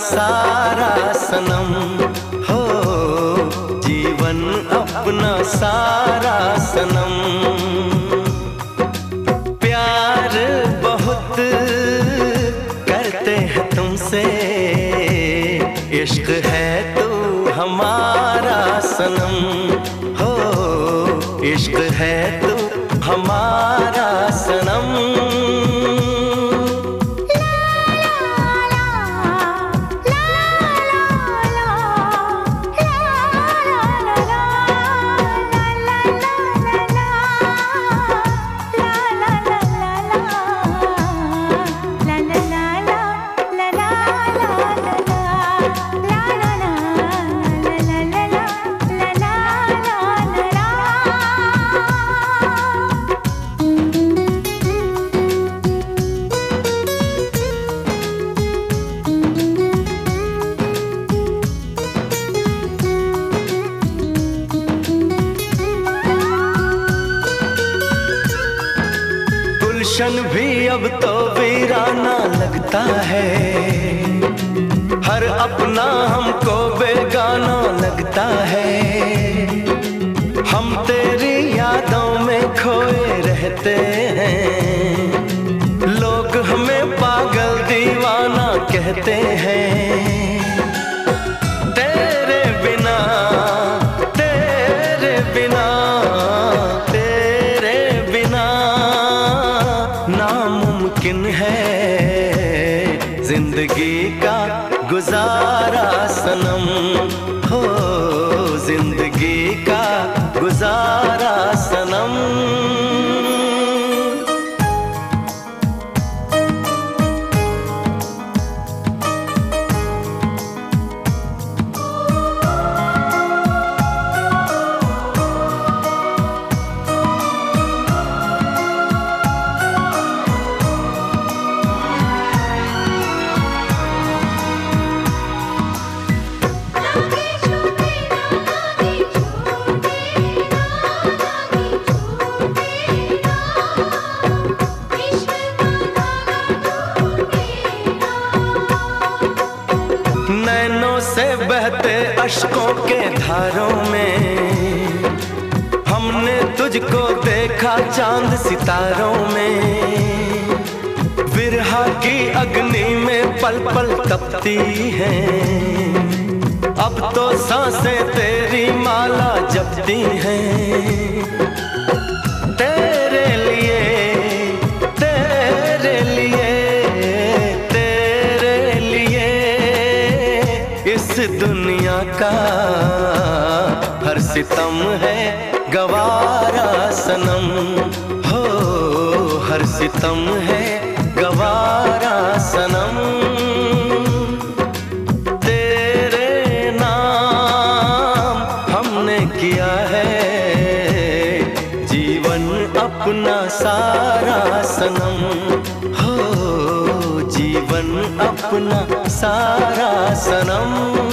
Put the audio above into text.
सारा सनम। हो, जीवन अपना सारा सनम। प्यार बहुत करते हैं तुमसे। इश्क है तू हमारा सनम। हो, इश्क है तू हमारा सनम। गुलशन भी अब तो वीराना लगता है। हर अपना हमको बेगाना लगता है। हम तेरी यादों में खोए रहते हैं। लोग हमें पागल दीवाना कहते हैं। नामुमकिन है ज़िंदगी का गुजारा सनम। अशकों के धारों में हमने तुझको देखा चाँद सितारों में। विरहा की अग्नि में पल पल तपती है। अब तो साँसें तेरी माला जपती हैं। इस दुनिया का हर सितम है गवारा सनम। हो, हर सितम है गवारा सनम। तेरे नाम हमने किया है, जीवन अपना सारा सनम। अपना सारा सनम।